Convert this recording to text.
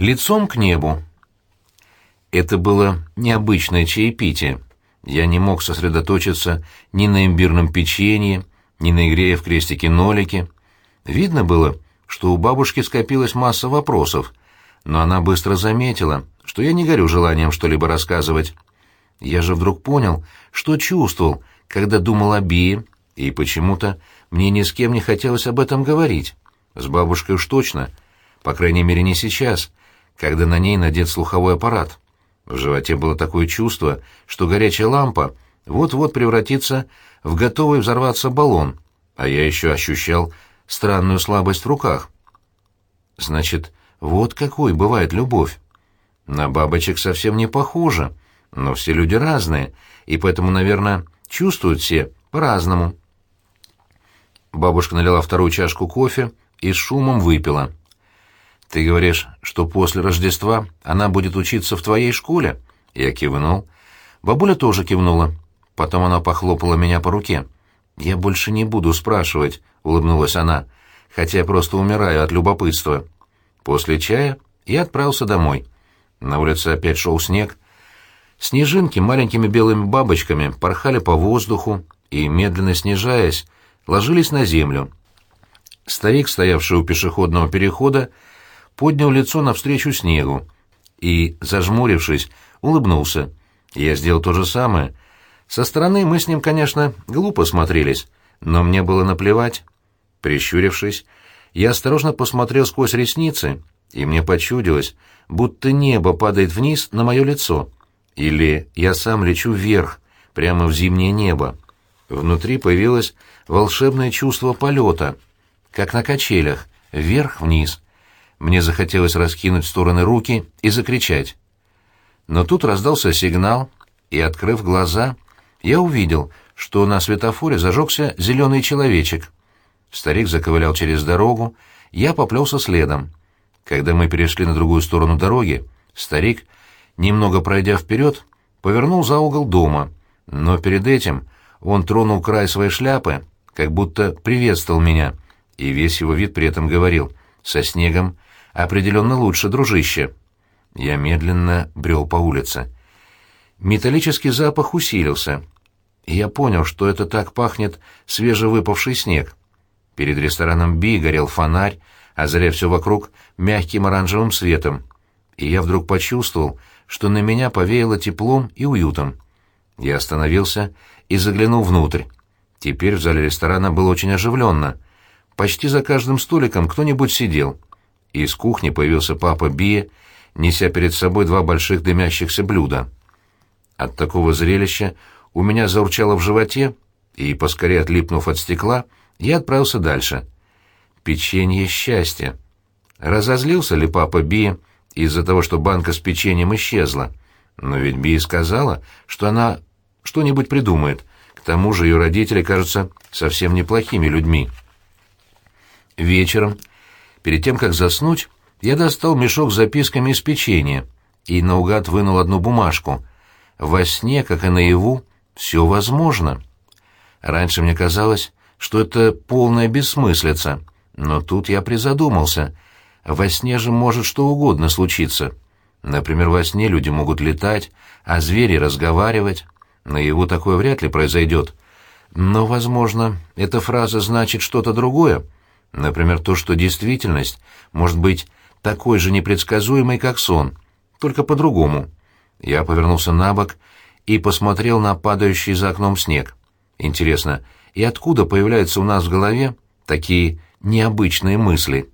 лицом к небу. Это было необычное чаепитие. Я не мог сосредоточиться ни на имбирном печенье, ни на игре в крестики-нолики. Видно было, что у бабушки скопилась масса вопросов, но она быстро заметила, что я не горю желанием что-либо рассказывать. Я же вдруг понял, что чувствовал, когда думал о Бии, и почему-то мне ни с кем не хотелось об этом говорить. С бабушкой уж точно, по крайней мере не сейчас, когда на ней надет слуховой аппарат. В животе было такое чувство, что горячая лампа вот-вот превратится в готовый взорваться баллон, а я еще ощущал странную слабость в руках. Значит, вот какой бывает любовь. На бабочек совсем не похоже, но все люди разные, и поэтому, наверное, чувствуют все по-разному. Бабушка налила вторую чашку кофе и с шумом выпила. «Ты говоришь, что после Рождества она будет учиться в твоей школе?» Я кивнул. Бабуля тоже кивнула. Потом она похлопала меня по руке. «Я больше не буду спрашивать», — улыбнулась она, «хотя я просто умираю от любопытства». После чая я отправился домой. На улице опять шел снег. Снежинки маленькими белыми бабочками порхали по воздуху и, медленно снижаясь, ложились на землю. Старик, стоявший у пешеходного перехода, поднял лицо навстречу снегу и, зажмурившись, улыбнулся. Я сделал то же самое. Со стороны мы с ним, конечно, глупо смотрелись, но мне было наплевать. Прищурившись, я осторожно посмотрел сквозь ресницы, и мне почудилось, будто небо падает вниз на мое лицо. Или я сам лечу вверх, прямо в зимнее небо. Внутри появилось волшебное чувство полета, как на качелях, вверх-вниз. Мне захотелось раскинуть в стороны руки и закричать. Но тут раздался сигнал, и, открыв глаза, я увидел, что на светофоре зажегся зеленый человечек. Старик заковылял через дорогу, я поплелся следом. Когда мы перешли на другую сторону дороги, старик, немного пройдя вперед, повернул за угол дома, но перед этим он тронул край своей шляпы, как будто приветствовал меня, и весь его вид при этом говорил «Со снегом определенно лучше, дружище». Я медленно брел по улице. Металлический запах усилился, я понял, что это так пахнет свежевыпавший снег. Перед рестораном Би горел фонарь, озаряя все вокруг мягким оранжевым светом, и я вдруг почувствовал, что на меня повеяло теплом и уютом. Я остановился и заглянул внутрь. Теперь в зале ресторана было очень оживленно. Почти за каждым столиком кто-нибудь сидел. Из кухни появился папа Бия, неся перед собой два больших дымящихся блюда. От такого зрелища у меня заурчало в животе, и, поскорее отлипнув от стекла, я отправился дальше. Печенье счастья. Разозлился ли папа Би из-за того, что банка с печеньем исчезла? Но ведь Би сказала, что она что-нибудь придумает. К тому же ее родители кажутся совсем неплохими людьми. Вечером, перед тем, как заснуть, я достал мешок с записками из печенья и наугад вынул одну бумажку. Во сне, как и наяву, все возможно. Раньше мне казалось, что это полная бессмыслица, но тут я призадумался. Во сне же может что угодно случиться. Например, во сне люди могут летать, а звери разговаривать. Наяву такое вряд ли произойдет. Но, возможно, эта фраза значит что-то другое. Например, то, что действительность может быть такой же непредсказуемой, как сон, только по-другому. Я повернулся на бок и посмотрел на падающий за окном снег. Интересно, и откуда появляются у нас в голове такие необычные мысли?